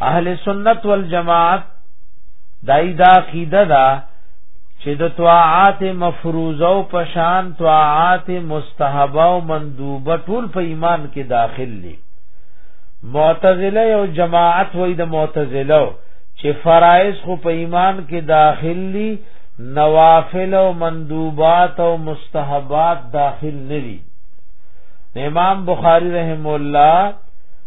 اهل سنت والجماعت دای دا عقیده دا چې د طاعات مفروضه او پشان طاعات مستحبه او مندوبه ټول په ایمان کې داخل دي معتزله او جماعت وای د معتزله چې فرائض خو په ایمان کې داخل دي نوافل او مندوبات او مستحبات داخل نه دي امام بخاری رحم الله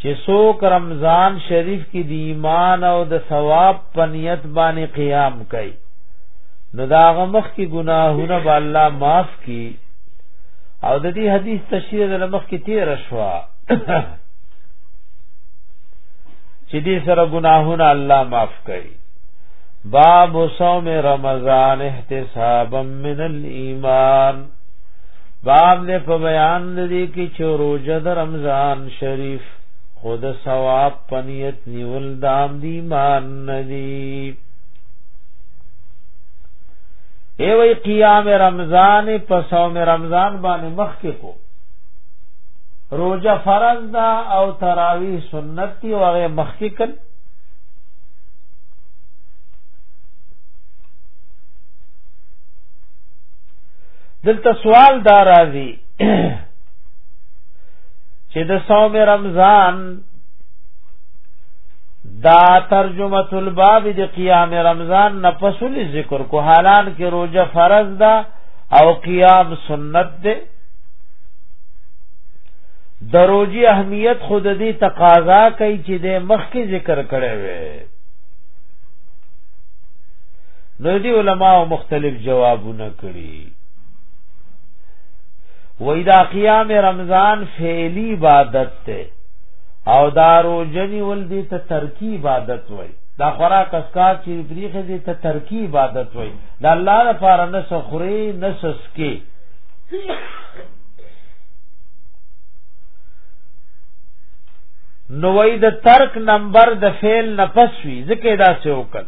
چې څوک رمضان شریف کې د ایمان او د ثواب په نیت باندې قیام کوي نو دا غمخ کې ګناهونه به الله معاف کړي او د دې حدیث تشریح د لمخ کې تیر شوا چې دې سره ګناهونه الله معاف کړي باب صوم رمضان احتسابا من الايمان باب دې په بیان دې کې چې روزه د رمضان شریف خود ثواب پنیت نیول دام دی مان ندی ای وی قیام رمضان په صوم رمضان باندې مخ کې کو روزه فرض دا او تراوی سنت دی او هغه مخ کې کړ دلته سوال دا راځي چې د صوم رمضان دا ترجمه الباب د قیام رمضان نه پسول ذکر کو حالان کې روزه فرض ده او قیام سنت ده دروجی اهمیت خود دې تقاضا کوي چې د مخکې ذکر کړي وي نو دی علما مختلف جوابونه کړي وای دا قیام رمضان فعلی عبادت ته او دارو جنی ول دي ته ترکی عبادت وای دا خورا کسکا چې بریخه دي ته ترکی عبادت وای دا الله لپاره نه سخري نه سسکي نو وای د ترک نمبر د فعل نفس وی ځکه دا څه وکړ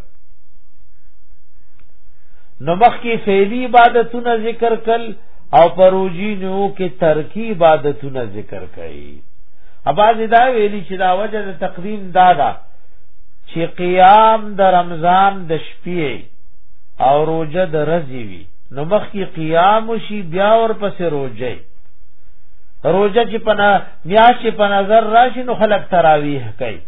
نو مخکې فعلی عبادتونه ذکر کړ او پروجی نو کې ترکی عبادتونه ذکر کړي اباز دا ویلی چې دا وجه د تقدیم دادا چې قیام د رمضان د شپې او روزه د ورځې وی نو مخکې قیام شي بیا ور پسې روزه روزه چې پنا میاشت په نظر راشي نو خلک تراویح کوي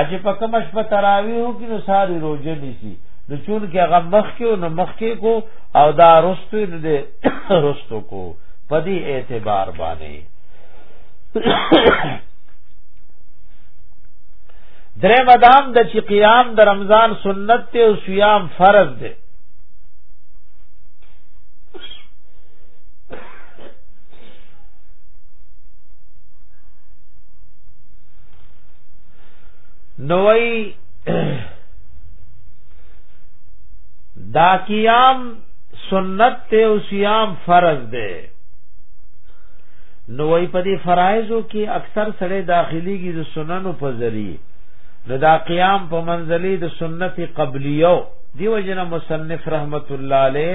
اجه په کوم شپه تراویح کې نو ساری روزه نیسی نو چون کې هغه مخ کې او نو مخ کې کو او دا رستو دې رستو کو پدی اعتبار باندې درې مدام د چې قیام د رمضان سنت ته او صيام فرض دی نوئی دا قیام سنت ته او صيام فرض ده نو وی په دې فرایزو کې اکثر سړی داخلي کې د سننو په ذریعہ نو دا قیام په منزلي د سنت قبلیو دیو جن مصنف رحمت الله علیه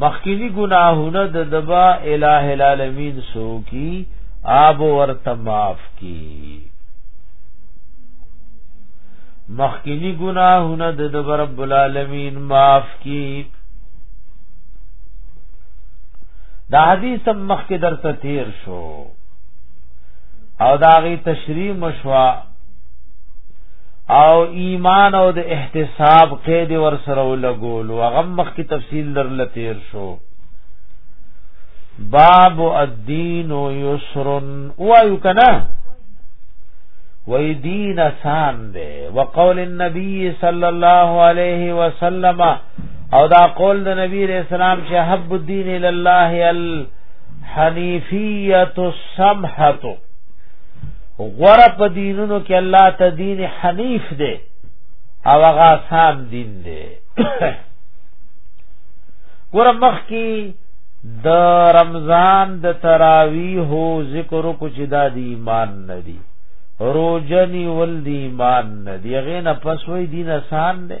مخکینی گناهونه د دبا الہ العالمین سو کی آب ورته معاف کی مخکینی گناهونه د دبا رب العالمین معاف کی دا حدیث مخ کې درته تیر شو او دا غي تشریح مشوا او ایمان او د احتساب قید ور سره ولګول او غم مخ کی تفصیل درل تیر شو باب الدین یسر وایو کنا وی دین آسان دی وقول النبی صلی الله علیه وسلم او دا قول د نبی رسول اسلام چې حب الدین الی الله الحنیفیه السمحه غره په دینونو کې الله ته دین حنیف دی او هغه آسان دین دی ګوره مخکې د رمضان د تراویح ذکر کو چې دا دی ایمان ندی روزنی ول دی ایمان ندی هغه نه پس وای دین آسان دی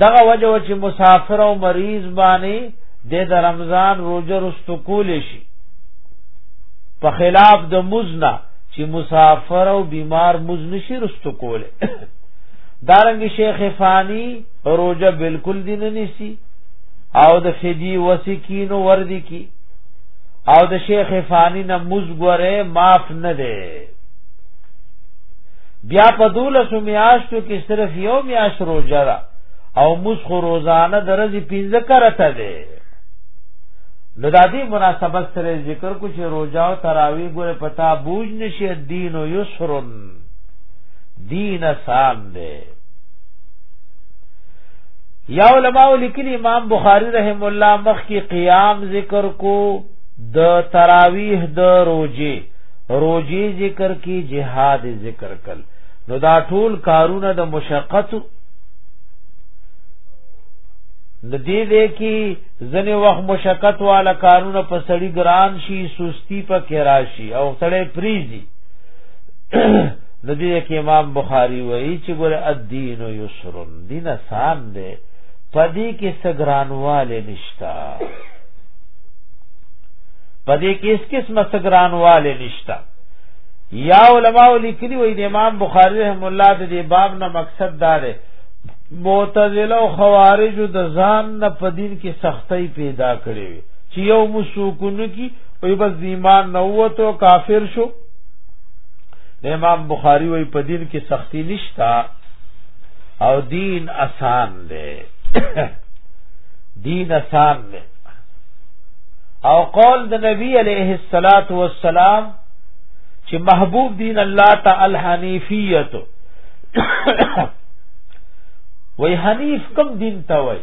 دغه وجه چې مسافر او مریض باندې د رمضان روزه رستو کول شي په خلاف د مزنا چې مسافر او بیمار مزن شي رستو کول دارنګ شیخ فانی روزه بالکل دین نسی او د فدی وسکین وردی کی او د شیخ فانی نه مزګره معاف نه ده بیا په دولس میاشتو کې صرف یو میاشت روزه ده او مسخ روزانه درځي پنځه کرته ده نو د دې مناسبت سره ذکر کو چې روزه او تراوی ګوره پتا بوج نشي دین او یسرن دین آسان ده یا علماء لیکلی امام بخاری رحم الله مخ کی قیام ذکر کو د تراویح د روزه روجی ذکر کی جهاد ذکر کل نو دا ټول کارونه د مشقت د دې دې کې ځنې وخت مشقت والا کارونه په سړی ګران شي سستی په کې راشي او سړی پریزي د دې کې امام بخاری وایي چې ګوره الدین یسر دین آسان دی پدې کې سګرانواله نشتا په دې کې اس کس مسګران والے نشتا یا علماء لیکلي وي د امام بخاری رحم الله د دې باب نه مقصد دا دی معتزله او خوارج د ځان نه په دین کې سختۍ پیدا کړې وي چې یو مسوکونه کی وي بس ایمان نه وته کافر شو امام بخاری وي په دین کې سختی نشتا او دین آسان دی دین آسان دی او قول د نبی علیه الصلاۃ والسلام چې محبوب دین الله تعالی حنیفیت وای حنیف کم دین ته وای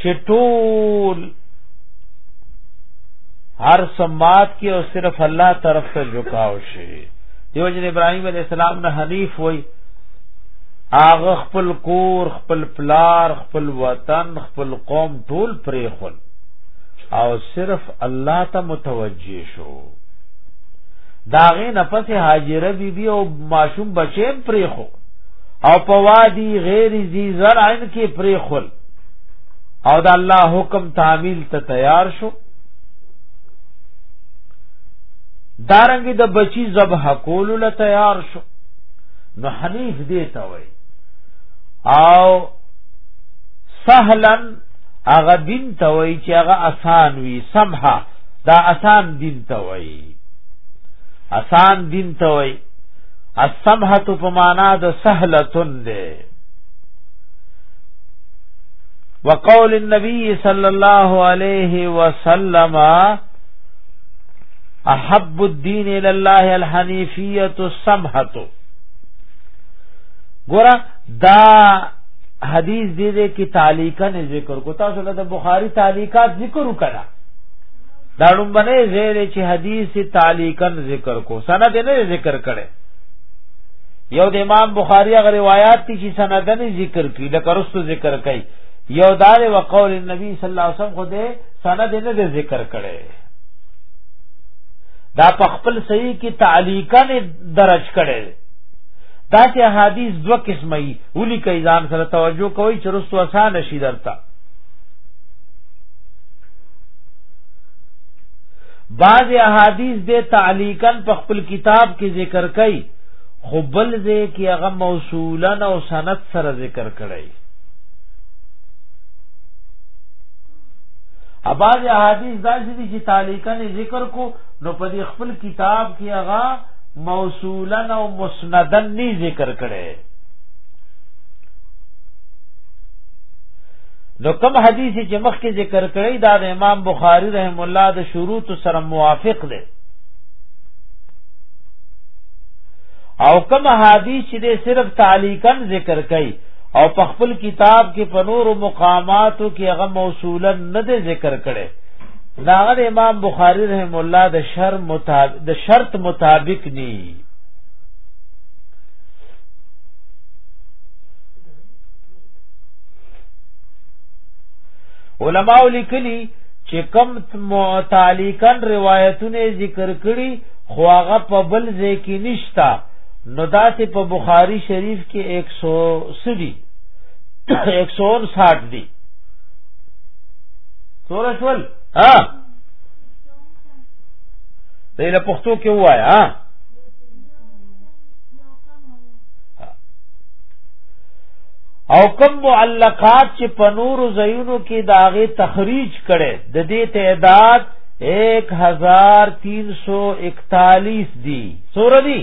چې ټول هر سمات کې او صرف الله طرف ته جکاو شي دیو جن ابراهیم علیہ السلام نه حنیف وای اغه خپل کور خپل پلار خپل وطن خپل قوم ټول پرې خل او صرف الله ته متوجه شو داغه نفس هاجره بی بی او معشوم بچیم پرې خو او په وادي غیر ذی زرعن کې پرې خل او د الله حکم تعمیل ته تیار شو دارنګ د بچی ذبح کول له تیار شو نو حنیف دیتا وای او سهلا هغه دین ته وای چې هغه آسان وي سمحه دا آسان دین ته وای آسان دین ته وای السمحه په معنا د سهلتن ده وقول النبي صلى الله عليه وسلم احب الدين الى الله الحنيفيه السمحه ګوره دا حدیث دې دې کې تعلیقن ذکر کو تاسو له بخاری تعلیقات ذکر وکړه دا لومبنه زیر چې حدیث تعلیقن ذکر کو سند نه ذکر کړي یو د امام بخاری غ روایت دي چې سند نه ذکر کړي د کرستو ذکر کړي یو دار وقول النبی صلی الله علیه وسلم خو دې سند نه ذکر کړي دا په خپل صحیح کې تعلیقا درج کړي دا چې احادیث دوه قسمه وي ولي کوي ځان سره توجه کوي چې رسو اسانه شي درته بعض احادیث دې تعلیقا په خپل کتاب کې ذکر کړي خو بل دې کې هغه موصولا او سند سره ذکر کړي اباظ احادیث دا چې تعلیقا ذکر کو نو په خپل کتاب کې هغه موصولا او مسندن ني ذکر کړي نو کوم حدیث چې مخکې ذکر کړی دا د امام بخاری رحم الله د شروط سره موافق دی او کوم حدیث چې صرف تعلیقا ذکر کړي او په خپل کتاب کې په نور مقاماتو کې هغه موصولا نه ذکر کړي دا امام بخاری رحم الله د شر مطابق د شرط مطابق ني علماء لیکلی چې کم متعلقن روایتونه ذکر کړي خو هغه په بل ځای کې نشتا نو داسې په بخاری شریف کې 100 سدي 160 دي سورشول ها دی له پښتو کې وای ها او کم معلقات چې په نور زینو کې داغه تخریج کړي د دې تعداد 1341 دی سور دی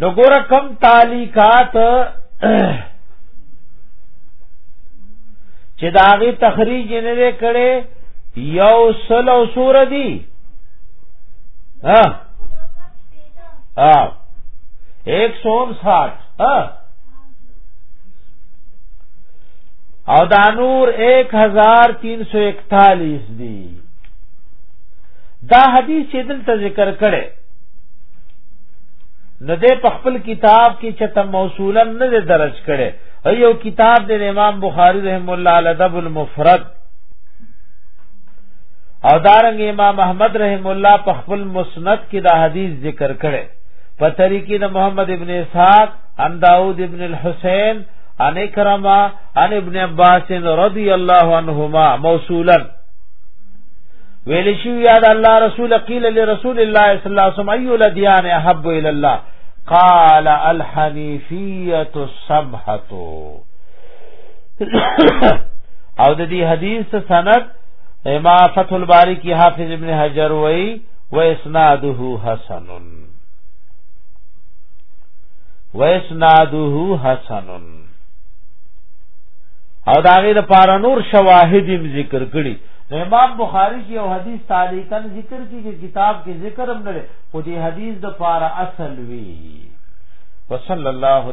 نو ګور کم تعلیقات چې داغه تخریج نه کړي یو سل او سور دی ها ها 160 ها او دانور 1341 دی دا حدیث چې دلته ذکر کړي نو دې په خپل کتاب کې چې تم موصولا نه درج کړي ایو کتاب د امام بخاری رحم الله علیه دب المفرد او دارنګ امام احمد رحم الله په خپل مسند کې دا حدیث ذکر کړي په طریقې د محمد ابن اسحاق ان داود ابن الحسین ان کرما ان ابن عباس رضی الله عنهما موصولا ویل شي یاد الله رسول قیل لرسول الله صلی الله علیه وسلم ایو لدیان احب الی الله قال الحنیفیه السمحه او د دې حدیث سند ما فتح الباری کی حافظ ابن حجر وای و اسناده حسن و اسناده حسن او دا غي د پاره نور شواهد هم ذکر کړي نو امام بخاری کې یو حدیث تعلیقا ذکر کیږي کتاب کې ذکر هم نه خو دې حدیث د پاره اصل وی وصلی الله